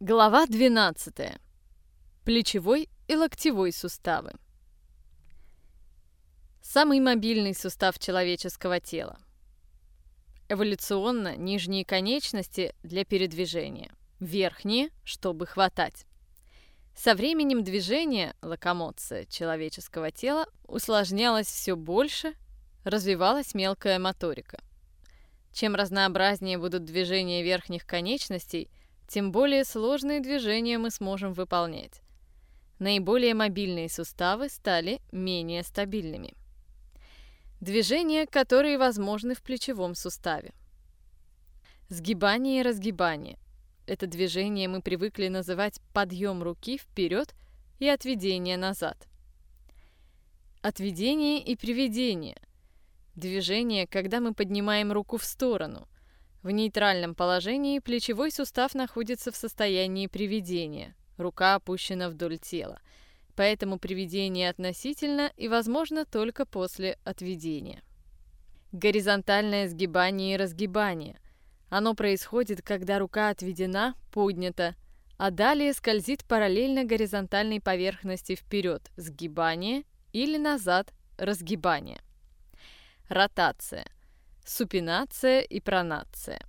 Глава 12. Плечевой и локтевой суставы. Самый мобильный сустав человеческого тела. Эволюционно нижние конечности для передвижения, верхние, чтобы хватать. Со временем движения, локомоция человеческого тела усложнялась все больше, развивалась мелкая моторика. Чем разнообразнее будут движения верхних конечностей – тем более сложные движения мы сможем выполнять. Наиболее мобильные суставы стали менее стабильными. Движения, которые возможны в плечевом суставе. Сгибание и разгибание. Это движение мы привыкли называть подъем руки вперед и отведение назад. Отведение и приведение. Движение, когда мы поднимаем руку в сторону – в нейтральном положении плечевой сустав находится в состоянии приведения, рука опущена вдоль тела. Поэтому приведение относительно и возможно только после отведения. Горизонтальное сгибание и разгибание. Оно происходит, когда рука отведена, поднята, а далее скользит параллельно горизонтальной поверхности вперед, сгибание или назад, разгибание. Ротация – супинация и пронация.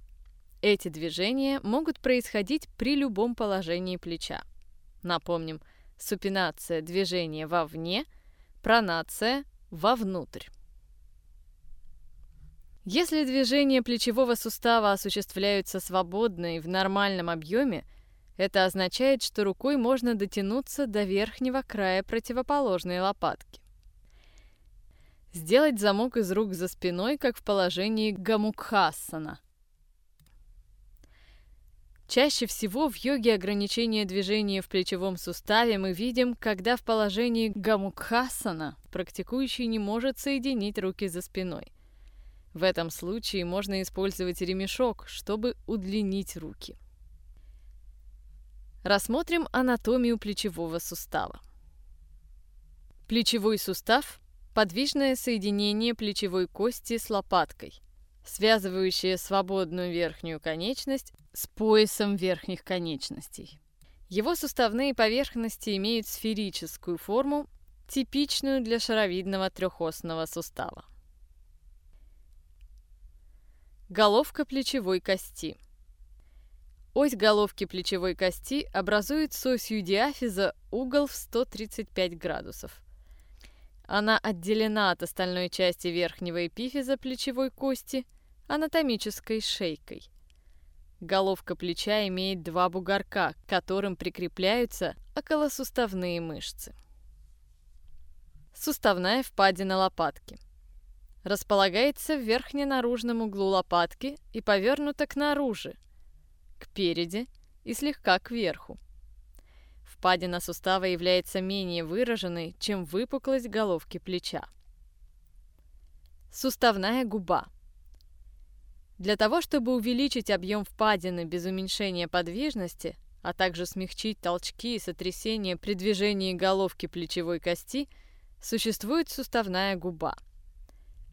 Эти движения могут происходить при любом положении плеча. Напомним, супинация – движение вовне, пронация – вовнутрь. Если движения плечевого сустава осуществляются свободно и в нормальном объеме, это означает, что рукой можно дотянуться до верхнего края противоположной лопатки. Сделать замок из рук за спиной, как в положении гамукхасана. Чаще всего в йоге ограничение движения в плечевом суставе мы видим, когда в положении гамукхасана практикующий не может соединить руки за спиной. В этом случае можно использовать ремешок, чтобы удлинить руки. Рассмотрим анатомию плечевого сустава. Плечевой сустав Подвижное соединение плечевой кости с лопаткой, связывающее свободную верхнюю конечность с поясом верхних конечностей. Его суставные поверхности имеют сферическую форму, типичную для шаровидного трехосного сустава. Головка плечевой кости. Ось головки плечевой кости образует с осью диафиза угол в 135 градусов. Она отделена от остальной части верхнего эпифиза плечевой кости анатомической шейкой. Головка плеча имеет два бугорка, к которым прикрепляются околосуставные мышцы. Суставная впадина лопатки. Располагается в верхне-наружном углу лопатки и повернута к наружу, к переди и слегка кверху. Впадина сустава является менее выраженной, чем выпуклость головки плеча. Суставная губа. Для того, чтобы увеличить объем впадины без уменьшения подвижности, а также смягчить толчки и сотрясения при движении головки плечевой кости, существует суставная губа –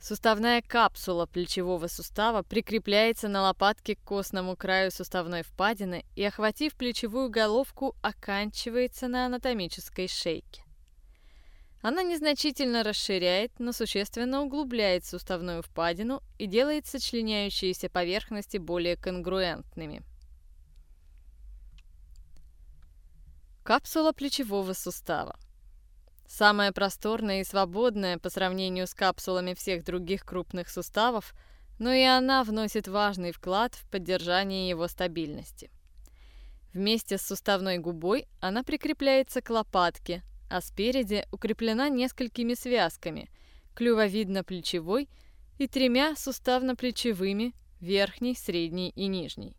Суставная капсула плечевого сустава прикрепляется на лопатке к костному краю суставной впадины и, охватив плечевую головку, оканчивается на анатомической шейке. Она незначительно расширяет, но существенно углубляет суставную впадину и делает сочленяющиеся поверхности более конгруентными. Капсула плечевого сустава. Самая просторная и свободная по сравнению с капсулами всех других крупных суставов, но и она вносит важный вклад в поддержание его стабильности. Вместе с суставной губой она прикрепляется к лопатке, а спереди укреплена несколькими связками – клювовидно-плечевой и тремя суставно-плечевыми – верхней, средней и нижней.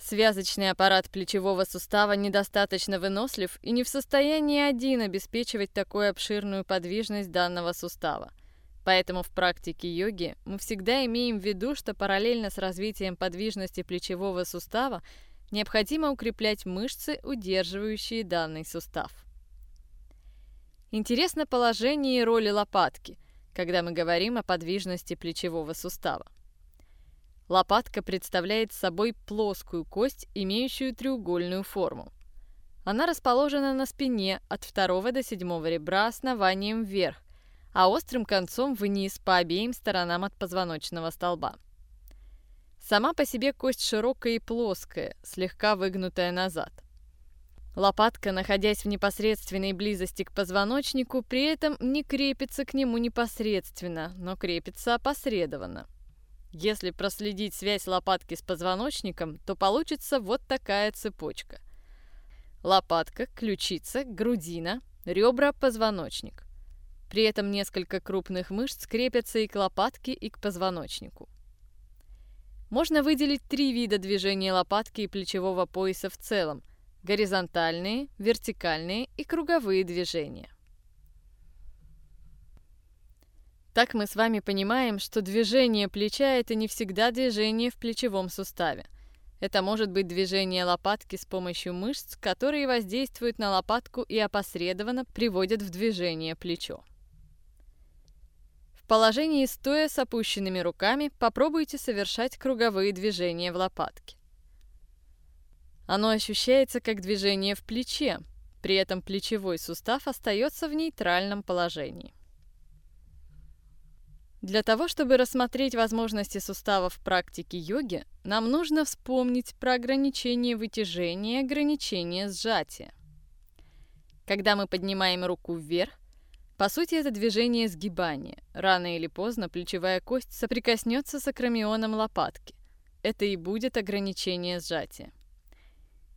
Связочный аппарат плечевого сустава недостаточно вынослив и не в состоянии один обеспечивать такую обширную подвижность данного сустава. Поэтому в практике йоги мы всегда имеем в виду, что параллельно с развитием подвижности плечевого сустава необходимо укреплять мышцы, удерживающие данный сустав. Интересно положение и роли лопатки, когда мы говорим о подвижности плечевого сустава. Лопатка представляет собой плоскую кость, имеющую треугольную форму. Она расположена на спине от второго до седьмого ребра основанием вверх, а острым концом вниз по обеим сторонам от позвоночного столба. Сама по себе кость широкая и плоская, слегка выгнутая назад. Лопатка, находясь в непосредственной близости к позвоночнику, при этом не крепится к нему непосредственно, но крепится опосредованно. Если проследить связь лопатки с позвоночником, то получится вот такая цепочка. Лопатка, ключица, грудина, ребра, позвоночник. При этом несколько крупных мышц крепятся и к лопатке, и к позвоночнику. Можно выделить три вида движения лопатки и плечевого пояса в целом – горизонтальные, вертикальные и круговые движения. Так мы с вами понимаем, что движение плеча – это не всегда движение в плечевом суставе. Это может быть движение лопатки с помощью мышц, которые воздействуют на лопатку и опосредованно приводят в движение плечо. В положении стоя с опущенными руками попробуйте совершать круговые движения в лопатке. Оно ощущается как движение в плече, при этом плечевой сустав остается в нейтральном положении. Для того, чтобы рассмотреть возможности суставов в практике йоги, нам нужно вспомнить про ограничение вытяжения и ограничение сжатия. Когда мы поднимаем руку вверх, по сути это движение сгибания. Рано или поздно плечевая кость соприкоснется с акромионом лопатки. Это и будет ограничение сжатия.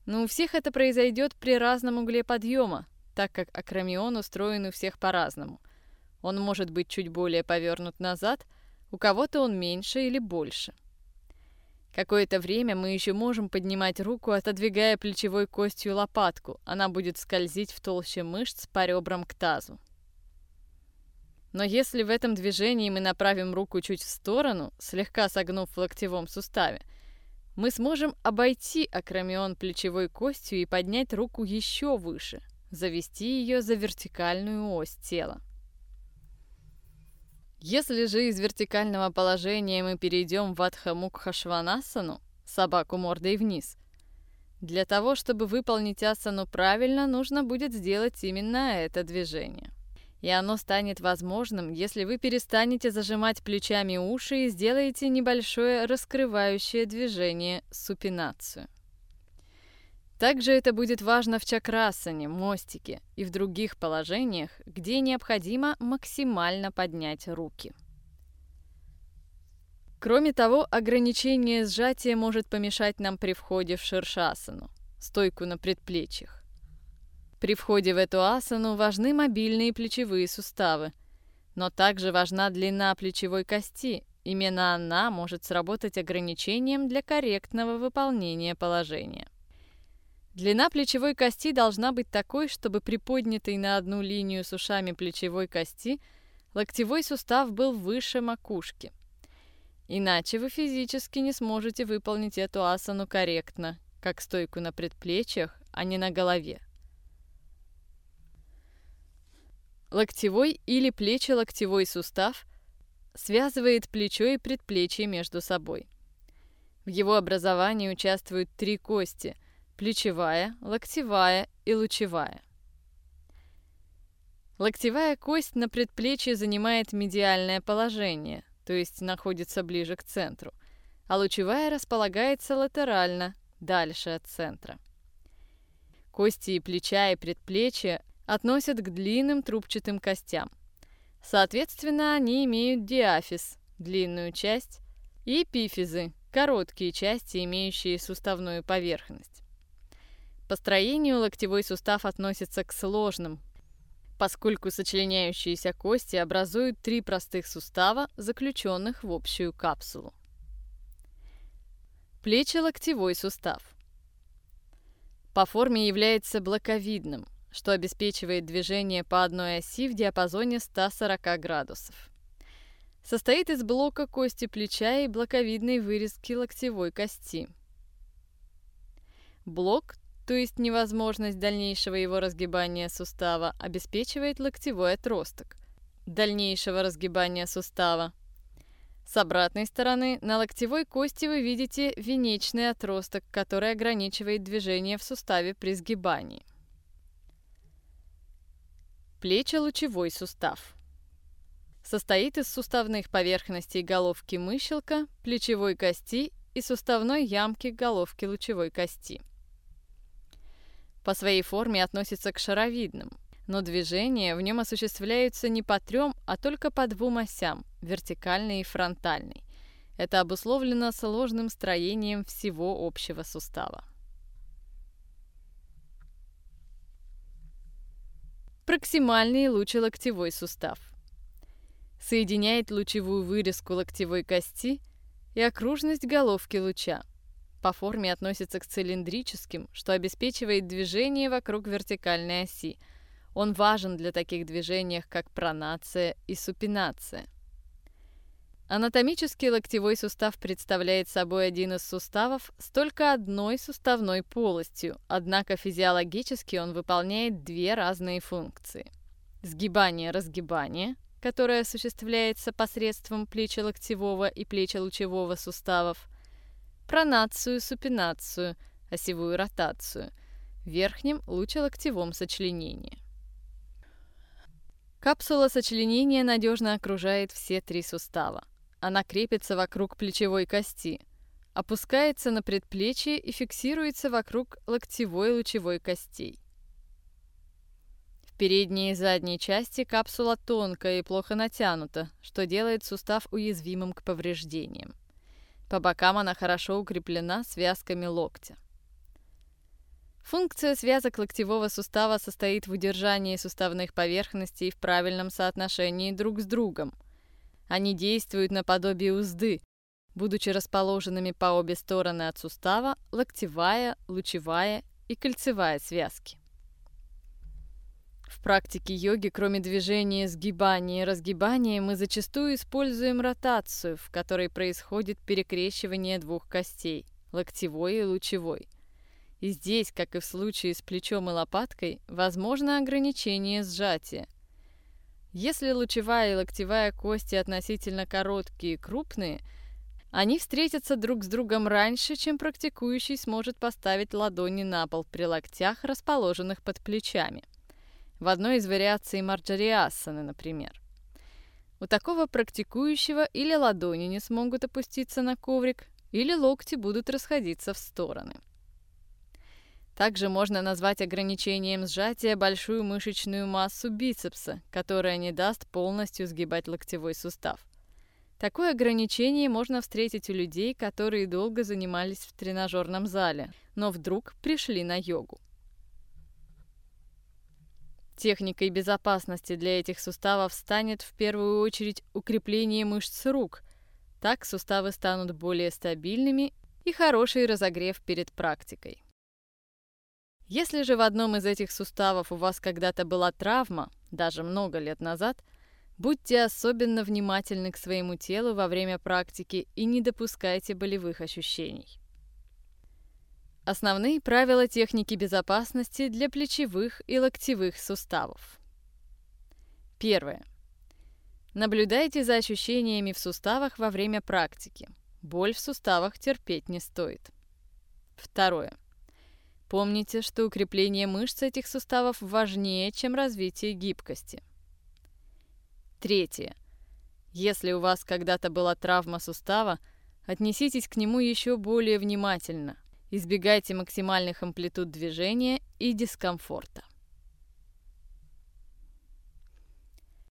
Но у всех это произойдет при разном угле подъема, так как акромион устроен у всех по-разному – он может быть чуть более повернут назад, у кого-то он меньше или больше. Какое-то время мы еще можем поднимать руку, отодвигая плечевой костью лопатку. Она будет скользить в толще мышц по ребрам к тазу. Но если в этом движении мы направим руку чуть в сторону, слегка согнув в локтевом суставе, мы сможем обойти акромион плечевой костью и поднять руку еще выше, завести ее за вертикальную ось тела. Если же из вертикального положения мы перейдем в Адхамукхашванасану, собаку мордой вниз, для того, чтобы выполнить асану правильно, нужно будет сделать именно это движение. И оно станет возможным, если вы перестанете зажимать плечами уши и сделаете небольшое раскрывающее движение супинацию. Также это будет важно в чакрасане, мостике и в других положениях, где необходимо максимально поднять руки. Кроме того, ограничение сжатия может помешать нам при входе в ширшасану, стойку на предплечьях. При входе в эту асану важны мобильные плечевые суставы, но также важна длина плечевой кости, именно она может сработать ограничением для корректного выполнения положения. Длина плечевой кости должна быть такой, чтобы приподнятый на одну линию с ушами плечевой кости локтевой сустав был выше макушки. Иначе вы физически не сможете выполнить эту асану корректно, как стойку на предплечьях, а не на голове. Локтевой или плечо-локтевой сустав связывает плечо и предплечье между собой. В его образовании участвуют три кости – плечевая, локтевая и лучевая. Локтевая кость на предплечье занимает медиальное положение, то есть находится ближе к центру, а лучевая располагается латерально, дальше от центра. Кости и плеча и предплечья относят к длинным трубчатым костям. Соответственно, они имеют диафиз, длинную часть, и эпифизы, короткие части, имеющие суставную поверхность. По строению локтевой сустав относится к сложным, поскольку сочленяющиеся кости образуют три простых сустава, заключенных в общую капсулу. Плечи-локтевой сустав. По форме является блоковидным, что обеспечивает движение по одной оси в диапазоне 140 градусов. Состоит из блока кости плеча и блоковидной вырезки локтевой кости. Блок то есть невозможность дальнейшего его разгибания сустава, обеспечивает локтевой отросток дальнейшего разгибания сустава. С обратной стороны, на локтевой кости вы видите венечный отросток, который ограничивает движение в суставе при сгибании. Плечо-лучевой сустав. Состоит из суставных поверхностей головки мыщелка, плечевой кости и суставной ямки головки лучевой кости. По своей форме относится к шаровидным, но движения в нем осуществляются не по трем, а только по двум осям – вертикальной и фронтальной. Это обусловлено сложным строением всего общего сустава. Проксимальный лучелоктевой сустав. Соединяет лучевую вырезку локтевой кости и окружность головки луча. По форме относится к цилиндрическим, что обеспечивает движение вокруг вертикальной оси. Он важен для таких движений, как пронация и супинация. Анатомический локтевой сустав представляет собой один из суставов с только одной суставной полостью, однако физиологически он выполняет две разные функции. Сгибание-разгибание, которое осуществляется посредством плечелоктевого и плечелучевого суставов, пронацию, супинацию, осевую ротацию, в верхнем лучелоктевом сочленении. Капсула сочленения надежно окружает все три сустава. Она крепится вокруг плечевой кости, опускается на предплечье и фиксируется вокруг локтевой лучевой костей. В передней и задней части капсула тонкая и плохо натянута, что делает сустав уязвимым к повреждениям. По бокам она хорошо укреплена связками локтя. Функция связок локтевого сустава состоит в удержании суставных поверхностей в правильном соотношении друг с другом. Они действуют наподобие узды, будучи расположенными по обе стороны от сустава локтевая, лучевая и кольцевая связки. В практике йоги, кроме движения сгибания и разгибания, мы зачастую используем ротацию, в которой происходит перекрещивание двух костей – локтевой и лучевой. И здесь, как и в случае с плечом и лопаткой, возможно ограничение сжатия. Если лучевая и локтевая кости относительно короткие и крупные, они встретятся друг с другом раньше, чем практикующий сможет поставить ладони на пол при локтях, расположенных под плечами в одной из вариаций Марджориассаны, например. У такого практикующего или ладони не смогут опуститься на коврик, или локти будут расходиться в стороны. Также можно назвать ограничением сжатия большую мышечную массу бицепса, которая не даст полностью сгибать локтевой сустав. Такое ограничение можно встретить у людей, которые долго занимались в тренажерном зале, но вдруг пришли на йогу. Техникой безопасности для этих суставов станет в первую очередь укрепление мышц рук. Так суставы станут более стабильными и хороший разогрев перед практикой. Если же в одном из этих суставов у вас когда-то была травма, даже много лет назад, будьте особенно внимательны к своему телу во время практики и не допускайте болевых ощущений. Основные правила техники безопасности для плечевых и локтевых суставов. Первое. Наблюдайте за ощущениями в суставах во время практики. Боль в суставах терпеть не стоит. Второе. Помните, что укрепление мышц этих суставов важнее, чем развитие гибкости. Третье. Если у вас когда-то была травма сустава, отнеситесь к нему еще более внимательно – Избегайте максимальных амплитуд движения и дискомфорта.